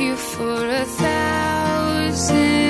you for a thousand.